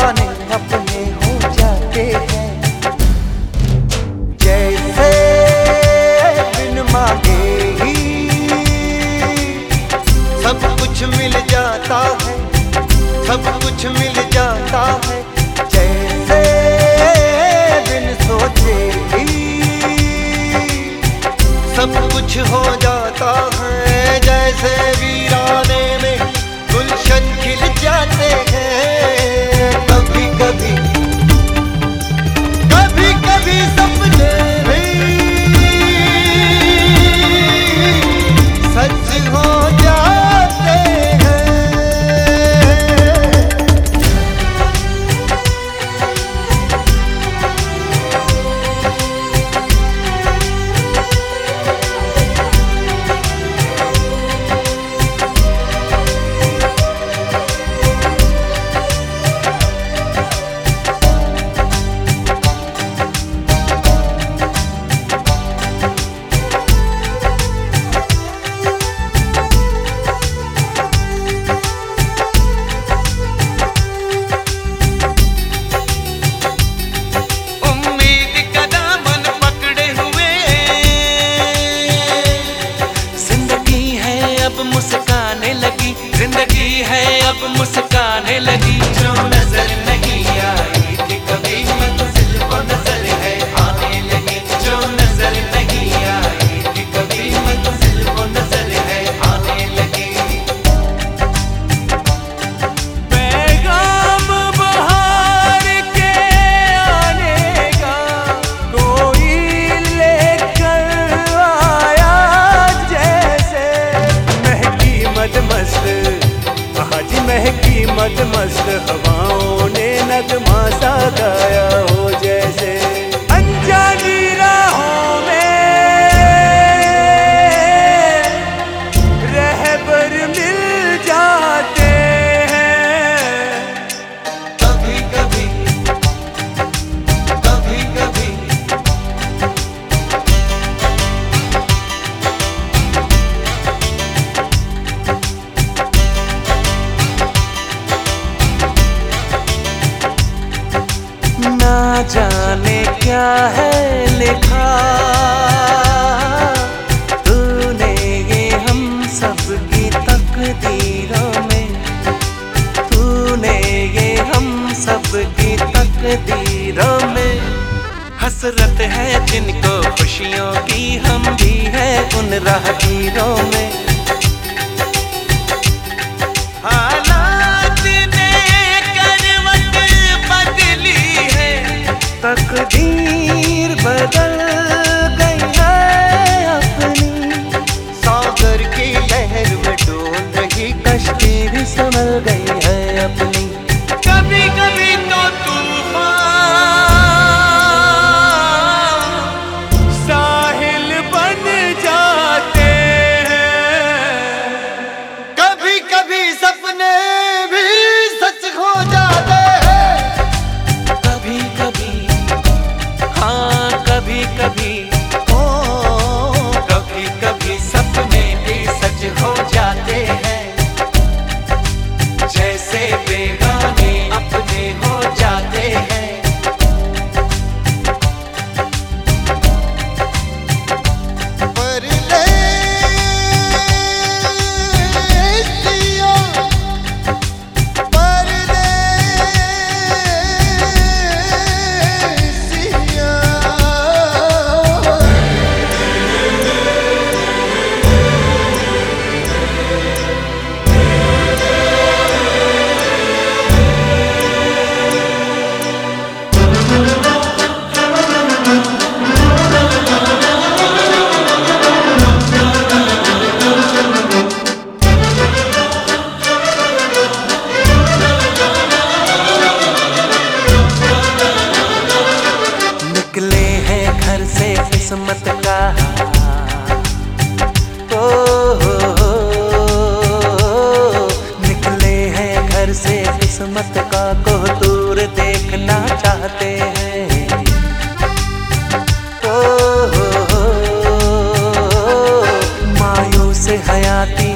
दीवाने अपने हो जाते हैं। जैसे बिन मांगे ही सब कुछ मिल जाता है, सब कुछ मिल जाता है। जैसे बिन सोचे ही सब कुछ हो जाता है, जैसे भी जाने क्या है लिखा? तूने ये हम सब की तकदीरों में, तूने ये हम सब की तकदीरों में। हसरत है जिनको खुशियों की हम भी है उन राहगीरों में। संभल गई है। किस्मत का। ओ निकले हैं घर से किस्मत का को दूर देखना चाहते हैं। ओ मायू मायूस हयाती